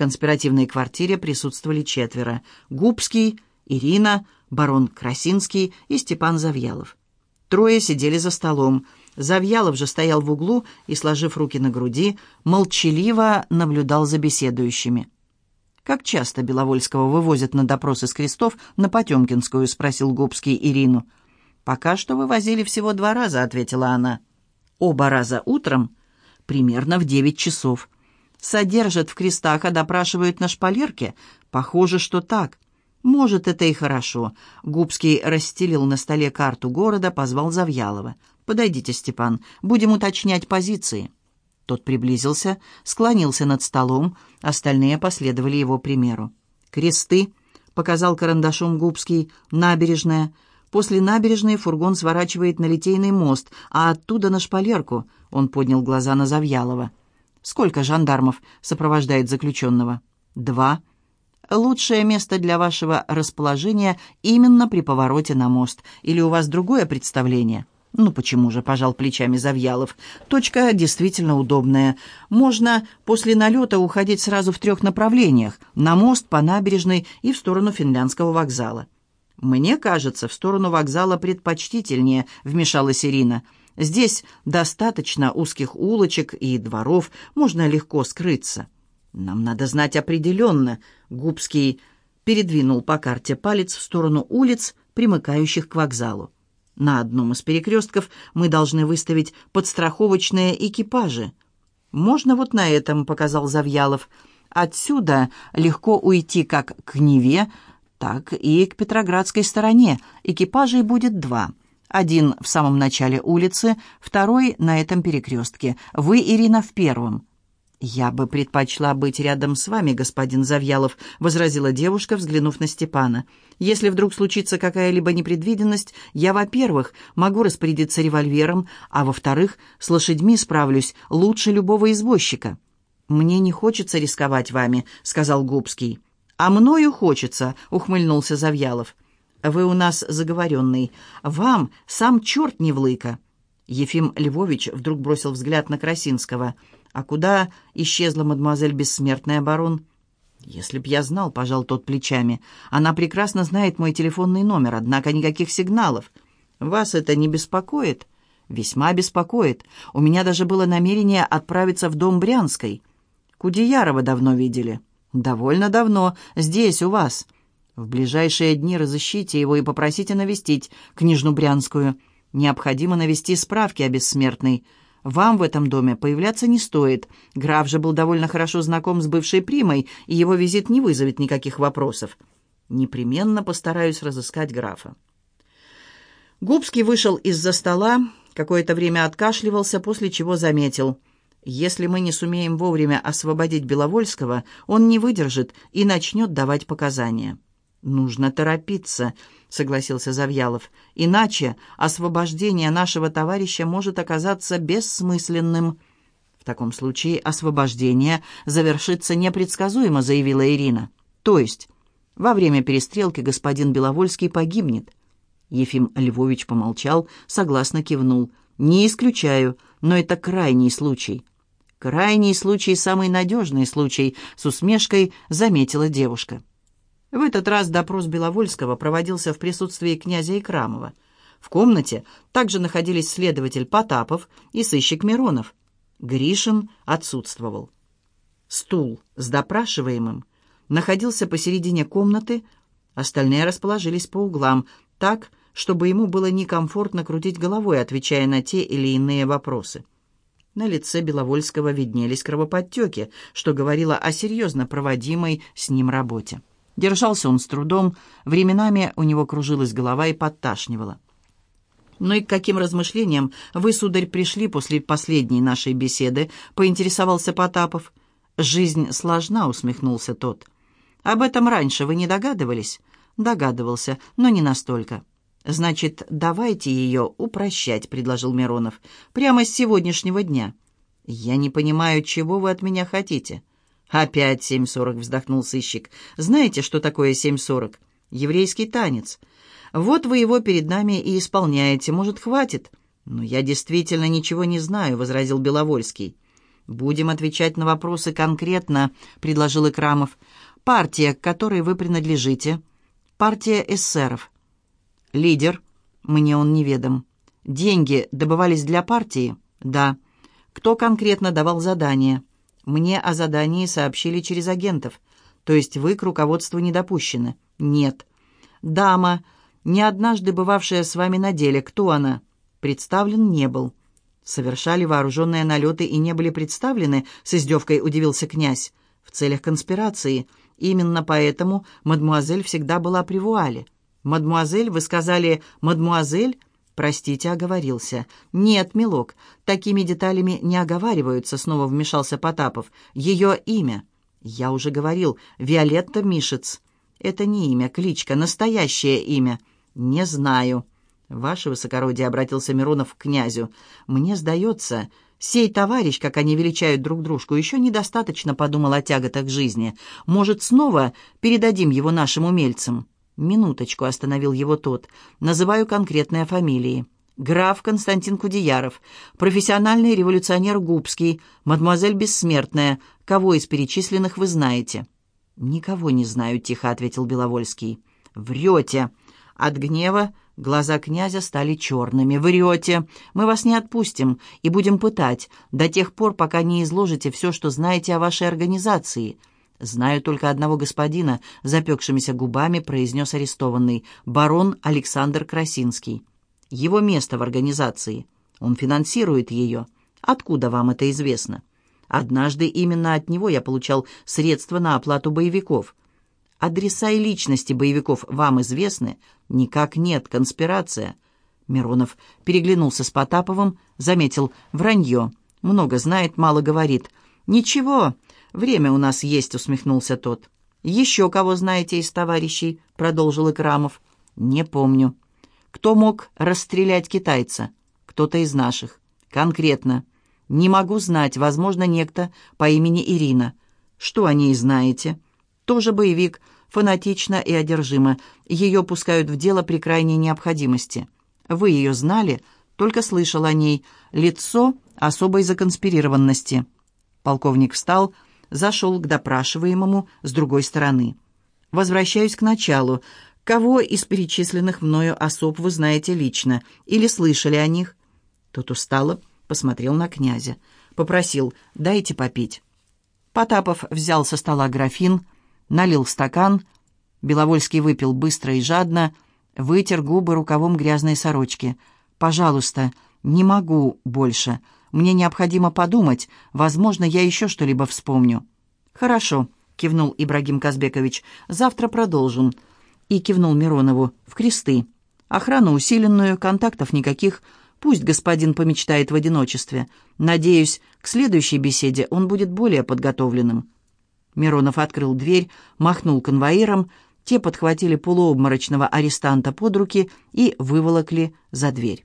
конспиративной квартире присутствовали четверо. Губский, Ирина, барон Красинский и Степан Завьялов. Трое сидели за столом. Завьялов же стоял в углу и, сложив руки на груди, молчаливо наблюдал за беседующими. «Как часто Беловольского вывозят на допрос из крестов на Потемкинскую?» — спросил Губский Ирину. «Пока что вывозили всего два раза», — ответила она. «Оба раза утром, примерно в девять часов. Содержат в крестах, а допрашивают на шпалерке? Похоже, что так. Может, это и хорошо». Губский расстелил на столе карту города, позвал Завьялова. «Подойдите, Степан, будем уточнять позиции». Тот приблизился, склонился над столом, остальные последовали его примеру. «Кресты», — показал карандашом Губский, — «набережная». После набережной фургон сворачивает на Литейный мост, а оттуда на шпалерку. Он поднял глаза на Завьялова. «Сколько жандармов сопровождает заключенного?» «Два». «Лучшее место для вашего расположения именно при повороте на мост. Или у вас другое представление?» «Ну почему же?» – пожал плечами Завьялов. «Точка действительно удобная. Можно после налета уходить сразу в трех направлениях – на мост, по набережной и в сторону финляндского вокзала». «Мне кажется, в сторону вокзала предпочтительнее», – вмешалась Ирина. «Здесь достаточно узких улочек и дворов, можно легко скрыться». «Нам надо знать определенно», – Губский передвинул по карте палец в сторону улиц, примыкающих к вокзалу. На одном из перекрестков мы должны выставить подстраховочные экипажи. «Можно вот на этом», — показал Завьялов. «Отсюда легко уйти как к Неве, так и к Петроградской стороне. Экипажей будет два. Один в самом начале улицы, второй на этом перекрестке. Вы, Ирина, в первом. «Я бы предпочла быть рядом с вами, господин Завьялов», — возразила девушка, взглянув на Степана. «Если вдруг случится какая-либо непредвиденность, я, во-первых, могу распорядиться револьвером, а во-вторых, с лошадьми справлюсь лучше любого извозчика». «Мне не хочется рисковать вами», — сказал Губский. «А мною хочется», — ухмыльнулся Завьялов. «Вы у нас заговоренный. Вам сам черт не влыка». Ефим Львович вдруг бросил взгляд на Красинского — «А куда исчезла мадемуазель Бессмертная, барон?» «Если б я знал», — пожал тот плечами. «Она прекрасно знает мой телефонный номер, однако никаких сигналов. Вас это не беспокоит?» «Весьма беспокоит. У меня даже было намерение отправиться в дом Брянской. Кудеярова давно видели?» «Довольно давно. Здесь, у вас. В ближайшие дни разыщите его и попросите навестить княжну Брянскую. Необходимо навести справки о бессмертной». Вам в этом доме появляться не стоит. Граф же был довольно хорошо знаком с бывшей примой, и его визит не вызовет никаких вопросов. Непременно постараюсь разыскать графа». Губский вышел из-за стола, какое-то время откашливался, после чего заметил. «Если мы не сумеем вовремя освободить Беловольского, он не выдержит и начнет давать показания». «Нужно торопиться», — согласился Завьялов. «Иначе освобождение нашего товарища может оказаться бессмысленным». «В таком случае освобождение завершится непредсказуемо», — заявила Ирина. «То есть во время перестрелки господин Беловольский погибнет?» Ефим Львович помолчал, согласно кивнул. «Не исключаю, но это крайний случай». «Крайний случай — самый надежный случай», — с усмешкой заметила девушка. В этот раз допрос Беловольского проводился в присутствии князя Икрамова. В комнате также находились следователь Потапов и сыщик Миронов. Гришин отсутствовал. Стул с допрашиваемым находился посередине комнаты, остальные расположились по углам, так, чтобы ему было некомфортно крутить головой, отвечая на те или иные вопросы. На лице Беловольского виднелись кровоподтеки, что говорило о серьезно проводимой с ним работе. Держался он с трудом, временами у него кружилась голова и подташнивала. «Ну и к каким размышлениям вы, сударь, пришли после последней нашей беседы?» — поинтересовался Потапов. «Жизнь сложна», — усмехнулся тот. «Об этом раньше вы не догадывались?» «Догадывался, но не настолько». «Значит, давайте ее упрощать», — предложил Миронов. «Прямо с сегодняшнего дня». «Я не понимаю, чего вы от меня хотите». «Опять семь сорок», — вздохнул сыщик. «Знаете, что такое семь сорок? Еврейский танец. Вот вы его перед нами и исполняете. Может, хватит?» «Но я действительно ничего не знаю», — возразил Беловольский. «Будем отвечать на вопросы конкретно», — предложил Икрамов. «Партия, к которой вы принадлежите?» «Партия эсеров». «Лидер?» «Мне он неведом». «Деньги добывались для партии?» «Да». «Кто конкретно давал задание?» «Мне о задании сообщили через агентов. То есть вы к руководству не допущены?» «Нет». «Дама, не однажды бывавшая с вами на деле, кто она?» «Представлен не был». «Совершали вооруженные налеты и не были представлены?» — с издевкой удивился князь. «В целях конспирации. Именно поэтому мадмуазель всегда была при вуале». «Мадмуазель? Вы сказали «мадмуазель»?» «Простите, оговорился». «Нет, милок, такими деталями не оговариваются», — снова вмешался Потапов. «Ее имя». «Я уже говорил, Виолетта Мишец». «Это не имя, кличка, настоящее имя». «Не знаю». «Ваше высокородие», — обратился Миронов к князю, — «мне сдается, сей товарищ, как они величают друг дружку, еще недостаточно подумал о тяготах жизни. Может, снова передадим его нашим умельцам?» «Минуточку», — остановил его тот, — «называю конкретные фамилии». Граф Константин Кудеяров, профессиональный революционер Губский, мадемуазель Бессмертная. Кого из перечисленных вы знаете?» «Никого не знаю», — тихо ответил Беловольский. «Врете!» От гнева Глаза князя стали черными. «Врете! Мы вас не отпустим и будем пытать до тех пор, пока не изложите все, что знаете о вашей организации». «Знаю только одного господина», — запекшимися губами произнес арестованный, барон Александр Красинский. «Его место в организации. Он финансирует ее. Откуда вам это известно?» «Однажды именно от него я получал средства на оплату боевиков. Адреса и личности боевиков вам известны? Никак нет, конспирация. Миронов переглянулся с Потаповым, заметил вранье. Много знает, мало говорит. Ничего, время у нас есть, усмехнулся тот. Еще кого знаете из товарищей? Продолжил Икрамов. Не помню. Кто мог расстрелять китайца? Кто-то из наших. Конкретно. Не могу знать, возможно, некто по имени Ирина. Что о ней знаете? Тоже боевик, фанатично и одержимо. Ее пускают в дело при крайней необходимости. Вы ее знали, только слышал о ней. Лицо особой законспирированности. Полковник встал, зашел к допрашиваемому с другой стороны. Возвращаюсь к началу. Кого из перечисленных мною особ вы знаете лично или слышали о них? Тот устало посмотрел на князя. Попросил «дайте попить». Потапов взял со стола графин, налил стакан. Беловольский выпил быстро и жадно, вытер губы рукавом грязной сорочки. «Пожалуйста, не могу больше. Мне необходимо подумать. Возможно, я еще что-либо вспомню». «Хорошо», — кивнул Ибрагим Казбекович. «Завтра продолжим». И кивнул Миронову. «В кресты. Охрану усиленную, контактов никаких. Пусть господин помечтает в одиночестве. Надеюсь, к следующей беседе он будет более подготовленным». Миронов открыл дверь, махнул конвоирам, те подхватили полуобморочного арестанта под руки и выволокли за дверь.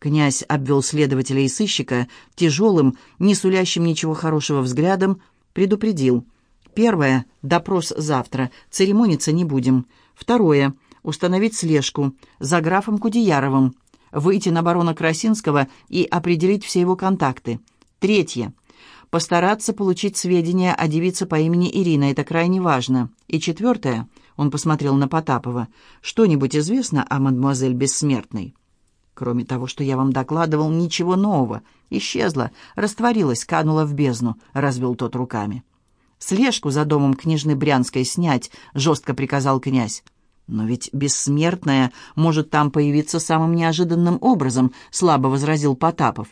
Князь обвел следователя и сыщика тяжелым, не сулящим ничего хорошего взглядом, предупредил. Первое — допрос завтра, церемониться не будем. Второе — установить слежку за графом Кудеяровым, выйти на барона Красинского и определить все его контакты. Третье — постараться получить сведения о девице по имени Ирина. Это крайне важно. И четвертое, он посмотрел на Потапова, что-нибудь известно о мадемуазель Бессмертной? Кроме того, что я вам докладывал, ничего нового. Исчезла, растворилась, канула в бездну, развел тот руками. «Слежку за домом княжны Брянской снять», — жестко приказал князь. «Но ведь бессмертная может там появиться самым неожиданным образом», — слабо возразил Потапов.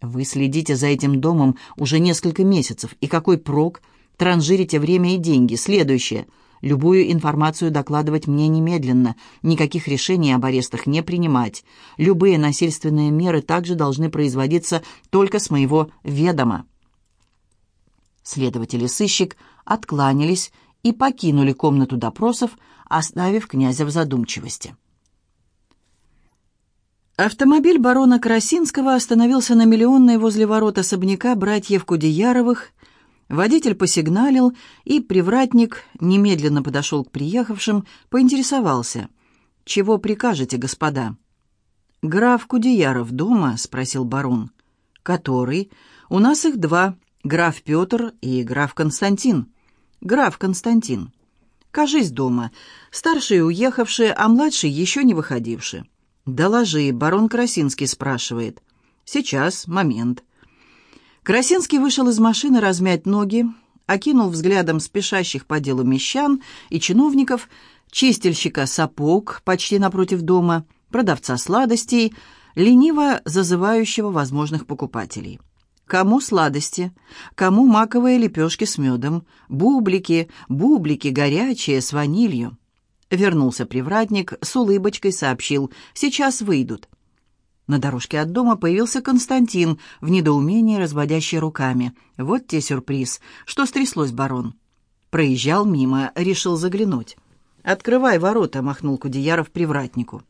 Вы следите за этим домом уже несколько месяцев. И какой прок? Транжирите время и деньги. Следующее. Любую информацию докладывать мне немедленно. Никаких решений об арестах не принимать. Любые насильственные меры также должны производиться только с моего ведома. Следователь и сыщик откланялись и покинули комнату допросов, оставив князя в задумчивости. Автомобиль барона Красинского остановился на Миллионной возле ворот особняка братьев Кудеяровых. Водитель посигналил, и привратник немедленно подошел к приехавшим, поинтересовался. «Чего прикажете, господа?» «Граф Кудеяров дома?» — спросил барон. «Который? У нас их два. Граф Петр и граф Константин. Граф Константин. Кажись дома. Старший уехавший, а младший еще не выходивший. «Доложи», — барон Красинский спрашивает. «Сейчас, момент». Красинский вышел из машины размять ноги, окинул взглядом спешащих по делу мещан и чиновников, чистильщика сапог почти напротив дома, продавца сладостей, лениво зазывающего возможных покупателей. Кому сладости, кому маковые лепешки с медом, бублики, бублики горячие с ванилью. Вернулся привратник, с улыбочкой сообщил «Сейчас выйдут». На дорожке от дома появился Константин, в недоумении разводящий руками. «Вот те сюрприз! Что стряслось, барон?» Проезжал мимо, решил заглянуть. «Открывай ворота», — махнул Кудеяров привратнику.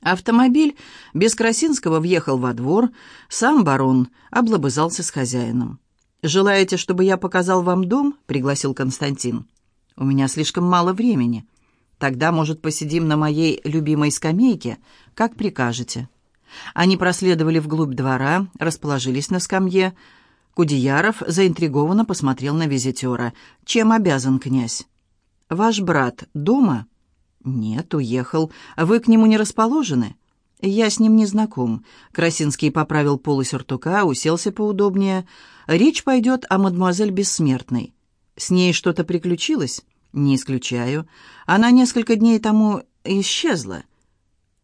Автомобиль без Красинского въехал во двор, сам барон облобызался с хозяином. «Желаете, чтобы я показал вам дом?» — пригласил Константин. «У меня слишком мало времени. Тогда, может, посидим на моей любимой скамейке, как прикажете». Они проследовали вглубь двора, расположились на скамье. Кудеяров заинтригованно посмотрел на визитера. «Чем обязан князь?» «Ваш брат дома?» «Нет, уехал. Вы к нему не расположены?» «Я с ним не знаком». Красинский поправил полы сюртука, уселся поудобнее. «Речь пойдет о мадемуазель Бессмертной. С ней что-то приключилось?» «Не исключаю. Она несколько дней тому исчезла».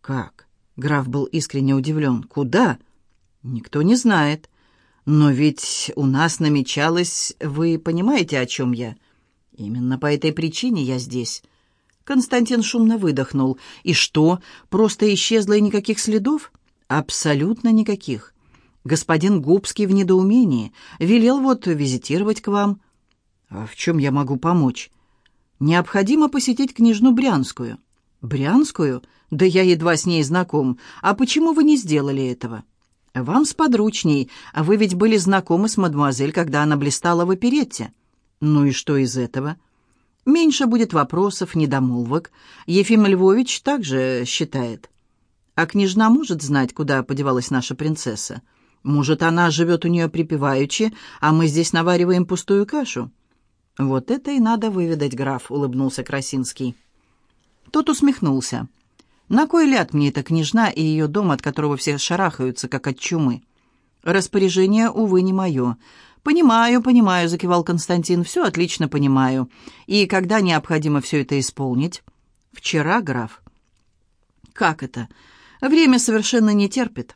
«Как?» Граф был искренне удивлен. «Куда?» «Никто не знает. Но ведь у нас намечалось... Вы понимаете, о чем я?» «Именно по этой причине я здесь». Константин шумно выдохнул. «И что, просто исчезло и никаких следов?» «Абсолютно никаких. Господин Губский в недоумении. Велел вот визитировать к вам». «А в чем я могу помочь?» «Необходимо посетить княжну Брянскую». «Брянскую? Да я едва с ней знаком. А почему вы не сделали этого?» «Вам сподручней. А вы ведь были знакомы с мадемуазель, когда она блистала в оперетте». «Ну и что из этого?» Меньше будет вопросов, недомолвок. Ефим Львович также считает. А княжна может знать, куда подевалась наша принцесса? Может, она живет у нее припеваючи, а мы здесь навариваем пустую кашу? Вот это и надо выведать, граф, улыбнулся Красинский. Тот усмехнулся. На кой ляд мне эта княжна и ее дом, от которого все шарахаются, как от чумы? Распоряжение, увы, не мое. «Понимаю, понимаю», — закивал Константин, — «все отлично понимаю. И когда необходимо все это исполнить?» «Вчера, граф». «Как это? Время совершенно не терпит».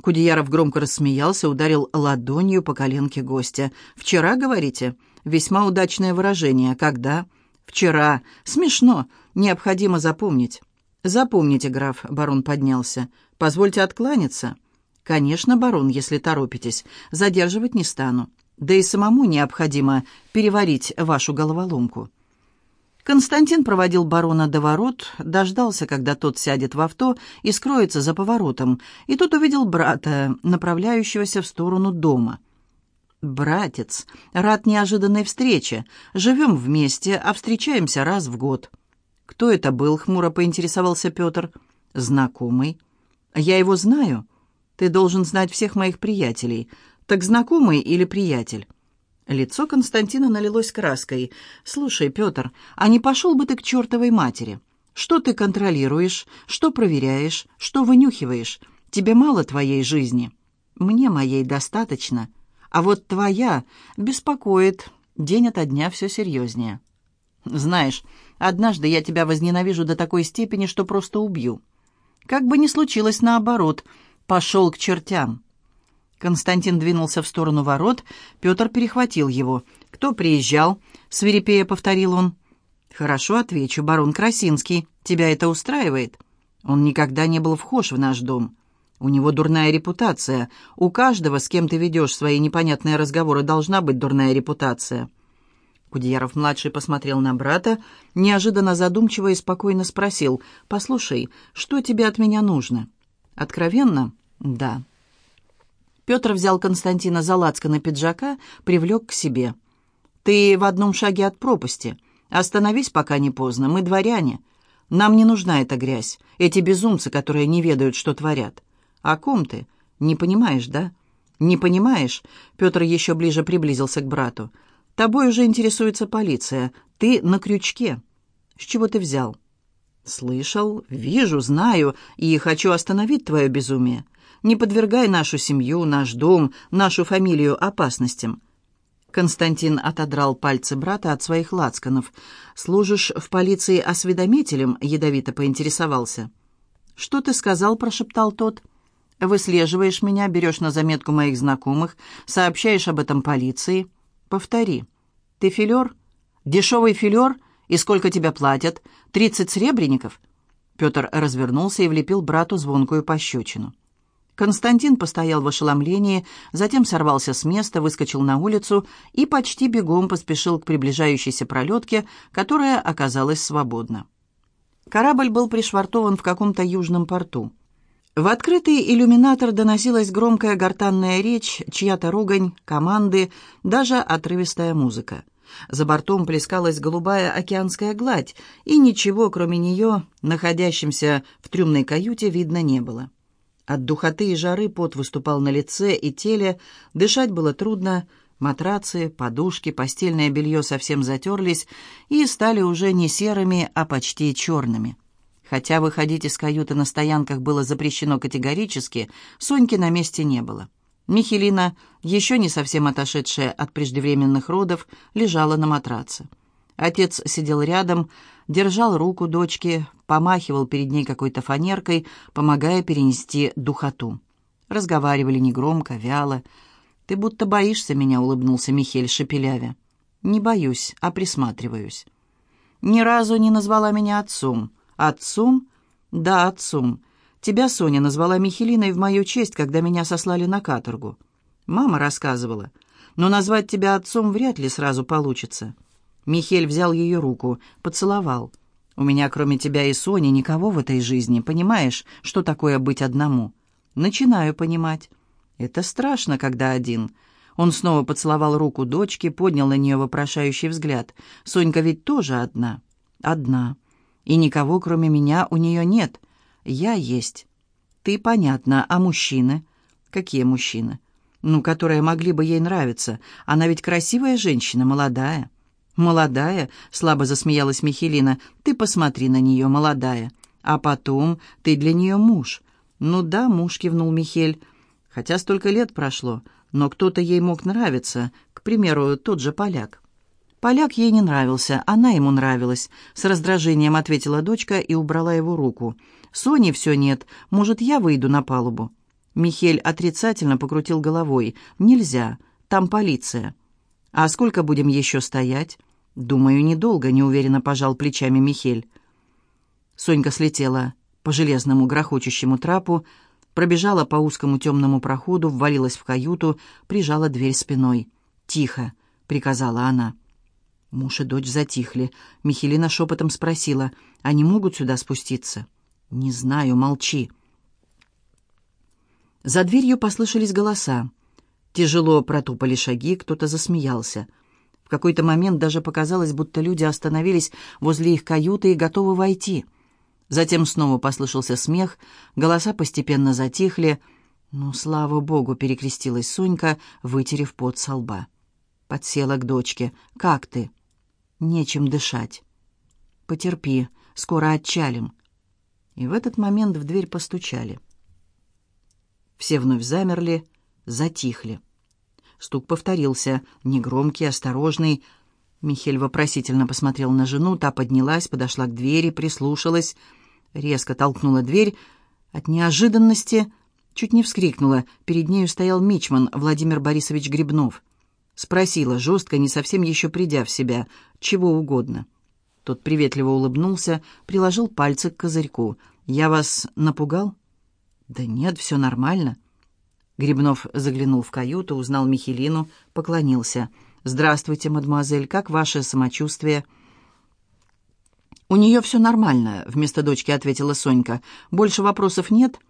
Кудеяров громко рассмеялся, ударил ладонью по коленке гостя. «Вчера, говорите? Весьма удачное выражение. Когда?» «Вчера. Смешно. Необходимо запомнить». «Запомните, граф», — барон поднялся. «Позвольте откланяться». «Конечно, барон, если торопитесь. Задерживать не стану. Да и самому необходимо переварить вашу головоломку». Константин проводил барона до ворот, дождался, когда тот сядет в авто и скроется за поворотом, и тут увидел брата, направляющегося в сторону дома. «Братец, рад неожиданной встрече. Живем вместе, а встречаемся раз в год». «Кто это был?» — хмуро поинтересовался Петр. «Знакомый». «Я его знаю?» Ты должен знать всех моих приятелей. Так знакомый или приятель?» Лицо Константина налилось краской. «Слушай, Петр, а не пошел бы ты к чертовой матери? Что ты контролируешь, что проверяешь, что вынюхиваешь? Тебе мало твоей жизни. Мне моей достаточно. А вот твоя беспокоит. День ото дня все серьезнее. Знаешь, однажды я тебя возненавижу до такой степени, что просто убью. Как бы ни случилось наоборот — пошел к чертям». Константин двинулся в сторону ворот, Петр перехватил его. «Кто приезжал?» — свирепея повторил он. «Хорошо, отвечу, барон Красинский. Тебя это устраивает?» «Он никогда не был вхож в наш дом. У него дурная репутация. У каждого, с кем ты ведешь свои непонятные разговоры, должна быть дурная репутация». Кудеяров-младший посмотрел на брата, неожиданно задумчиво и спокойно спросил, «Послушай, что тебе от меня нужно?» Откровенно? Да. Петр взял Константина за на пиджака, привлек к себе. «Ты в одном шаге от пропасти. Остановись, пока не поздно. Мы дворяне. Нам не нужна эта грязь, эти безумцы, которые не ведают, что творят. О ком ты? Не понимаешь, да? «Не понимаешь?» Петр еще ближе приблизился к брату. «Тобой уже интересуется полиция. Ты на крючке. С чего ты взял?» «Слышал, вижу, знаю, и хочу остановить твое безумие. Не подвергай нашу семью, наш дом, нашу фамилию опасностям». Константин отодрал пальцы брата от своих лацканов. «Служишь в полиции осведомителем?» — ядовито поинтересовался. «Что ты сказал?» — прошептал тот. «Выслеживаешь меня, берешь на заметку моих знакомых, сообщаешь об этом полиции. Повтори. Ты филер? Дешевый филер? И сколько тебя платят? Тридцать сребреников?» Петр развернулся и влепил брату звонкую пощечину. Константин постоял в ошеломлении, затем сорвался с места, выскочил на улицу и почти бегом поспешил к приближающейся пролетке, которая оказалась свободна. Корабль был пришвартован в каком-то южном порту. В открытый иллюминатор доносилась громкая гортанная речь, чья-то ругань, команды, даже отрывистая музыка. За бортом плескалась голубая океанская гладь, и ничего, кроме нее, находящимся в трюмной каюте, видно не было. От духоты и жары пот выступал на лице и теле, дышать было трудно, Матрацы, подушки, постельное белье совсем затерлись и стали уже не серыми, а почти черными. Хотя выходить из каюты на стоянках было запрещено категорически, Соньки на месте не было. Михелина, еще не совсем отошедшая от преждевременных родов, лежала на матраце. Отец сидел рядом, держал руку дочки, помахивал перед ней какой-то фанеркой, помогая перенести духоту. Разговаривали негромко, вяло, «Ты будто боишься меня», — улыбнулся Михель шепелявя. «Не боюсь, а присматриваюсь». «Ни разу не назвала меня отцом». «Отцом?» «Да, отцом. Тебя Соня назвала Михелиной в мою честь, когда меня сослали на каторгу». «Мама рассказывала. Но назвать тебя отцом вряд ли сразу получится». Михель взял ее руку, поцеловал. «У меня, кроме тебя и Сони, никого в этой жизни. Понимаешь, что такое быть одному?» «Начинаю понимать. Это страшно, когда один. Он снова поцеловал руку дочки, поднял на нее вопрошающий взгляд. Сонька ведь тоже одна. Одна. И никого, кроме меня, у нее нет. Я есть. Ты, понятно, а мужчины? Какие мужчины? Ну, которые могли бы ей нравиться. Она ведь красивая женщина, молодая. «Молодая?» — слабо засмеялась Михелина. «Ты посмотри на нее, молодая. А потом ты для нее муж». «Ну да, муж», — кивнул Михель. Хотя столько лет прошло, но кто-то ей мог нравиться, к примеру, тот же поляк. Поляк ей не нравился, она ему нравилась. С раздражением ответила дочка и убрала его руку. «Сони все нет. Может, я выйду на палубу?» Михель отрицательно покрутил головой. «Нельзя. Там полиция». «А сколько будем еще стоять?» «Думаю, недолго», — неуверенно пожал плечами Михель. Сонька слетела по железному грохочущему трапу, пробежала по узкому темному проходу, ввалилась в каюту, прижала дверь спиной. «Тихо!» — приказала она. Муж и дочь затихли. Михелина шепотом спросила, «Они могут сюда спуститься?» «Не знаю, молчи». За дверью послышались голоса. Тяжело протупали шаги, кто-то засмеялся. В какой-то момент даже показалось, будто люди остановились возле их каюты и готовы войти — Затем снова послышался смех, голоса постепенно затихли. «Ну, слава богу!» — перекрестилась Сонька, вытерев пот со лба. Подсела к дочке. «Как ты?» «Нечем дышать». «Потерпи, скоро отчалим». И в этот момент в дверь постучали. Все вновь замерли, затихли. Стук повторился, негромкий, осторожный. Михель вопросительно посмотрел на жену, та поднялась, подошла к двери, прислушалась — резко толкнула дверь. От неожиданности чуть не вскрикнула. Перед нею стоял мичман Владимир Борисович Грибнов. Спросила жестко, не совсем еще придя в себя, чего угодно. Тот приветливо улыбнулся, приложил пальцы к козырьку. «Я вас напугал?» «Да нет, все нормально». Грибнов заглянул в каюту, узнал Михелину, поклонился. «Здравствуйте, мадемуазель, как ваше самочувствие?» «У нее все нормально», — вместо дочки ответила Сонька. «Больше вопросов нет?»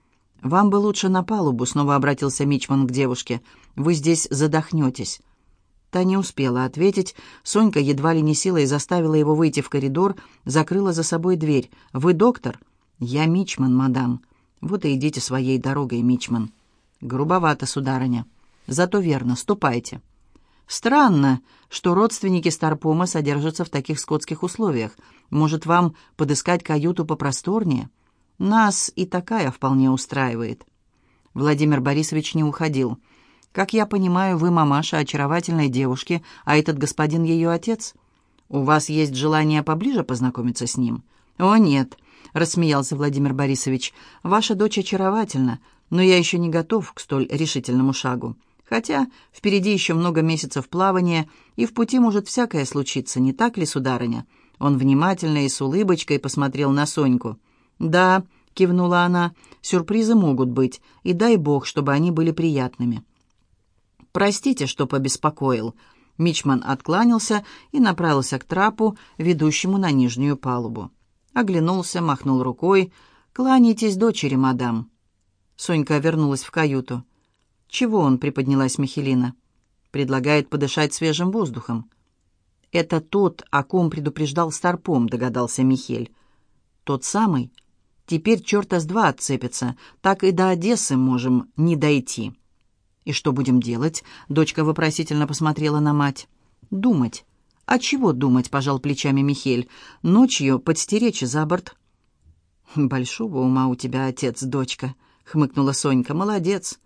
«Вам бы лучше на палубу», — снова обратился Мичман к девушке. «Вы здесь задохнетесь». Та не успела ответить. Сонька едва ли не силой заставила его выйти в коридор, закрыла за собой дверь. «Вы доктор?» «Я Мичман, мадам». «Вот и идите своей дорогой, Мичман». «Грубовато, сударыня». Зато верно, ступайте». «Странно, что родственники Старпома содержатся в таких скотских условиях. Может, вам подыскать каюту попросторнее? Нас и такая вполне устраивает». Владимир Борисович не уходил. «Как я понимаю, вы мамаша очаровательной девушки, а этот господин ее отец. У вас есть желание поближе познакомиться с ним?» «О, нет», — рассмеялся Владимир Борисович. «Ваша дочь очаровательна, но я еще не готов к столь решительному шагу. Хотя впереди еще много месяцев плавания, и в пути может всякое случиться, не так ли, сударыня?» Он внимательно и с улыбочкой посмотрел на Соньку. «Да», — кивнула она, — «сюрпризы могут быть, и дай бог, чтобы они были приятными». «Простите, что побеспокоил». Мичман откланялся и направился к трапу, ведущему на нижнюю палубу. Оглянулся, махнул рукой. «Кланяйтесь дочери, мадам». Сонька вернулась в каюту. «Чего он?» — приподнялась Михелина. «Предлагает подышать свежим воздухом». «Это тот, о ком предупреждал Старпом», — догадался Михель. «Тот самый? Теперь черта с два отцепится. Так и до Одессы можем не дойти». «И что будем делать?» — дочка вопросительно посмотрела на мать. «Думать». «А чего думать?» — пожал плечами Михель. «Ночью подстеречь за борт». «Большого ума у тебя отец, дочка», — хмыкнула Сонька. «Молодец».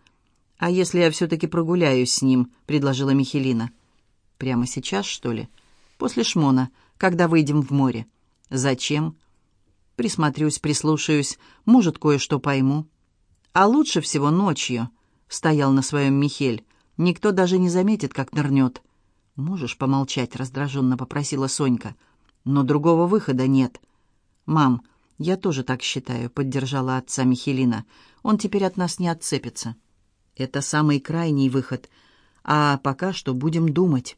«А если я все-таки прогуляюсь с ним?» — предложила Михелина. «Прямо сейчас, что ли?» «После шмона, когда выйдем в море». «Зачем?» «Присмотрюсь, прислушаюсь, может, кое-что пойму». «А лучше всего ночью», — стоял на своем Михель. «Никто даже не заметит, как нырнет». «Можешь помолчать?» — раздраженно попросила Сонька. «Но другого выхода нет». «Мам, я тоже так считаю», — поддержала отца Михелина. «Он теперь от нас не отцепится». Это самый крайний выход. А пока что будем думать.